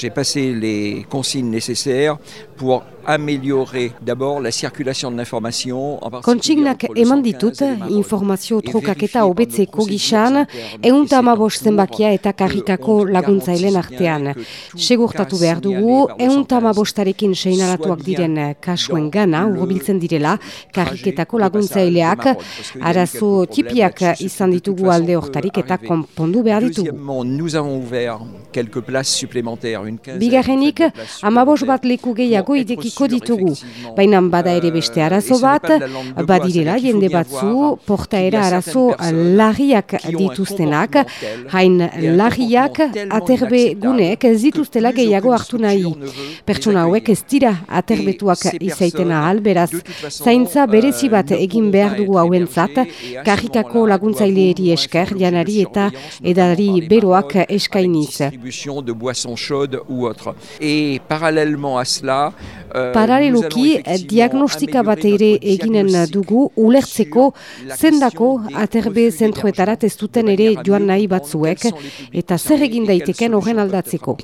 J'ai passé les consignes nécessaires pour améliorer d'abord la circulation de l'information. Kontsignak eman ditut informazio trukaketa hobetzeko gisan, eunta amabost zenbakia eta karrikako laguntzailen artean. Segurtatu behar dugu, eunta amabostarekin seinalatuak diren kasuen gana, urbiltzen direla, karriketako laguntzaileak, arazo tipiak izan ditugu alde hortarik eta konpondu behar ditugu. Bigarrenik, amabost bat leku gehiago idekiko ditugu. Baina bada ere beste arazo bat, badirela jende batzu, portaera arazo larriak dituztenak, hain larriak aterbe guneek ez dituztela gehiago hartu nahi. Pertsona hauek ez dira aterbetuak izaiten ahal, beraz, zaintza berezi bat egin behar dugu hauentzat, karrikako laguntzaileeri esker, janari eta edari beroak eskainiz. Et parallèlement à cela, Paraleluki, diagnostika bat ere eginen dugu ulertzeko zendako aterbe zentroetarat ez duten ere joan nahi batzuek eta zer egin daiteken horren aldatzeko.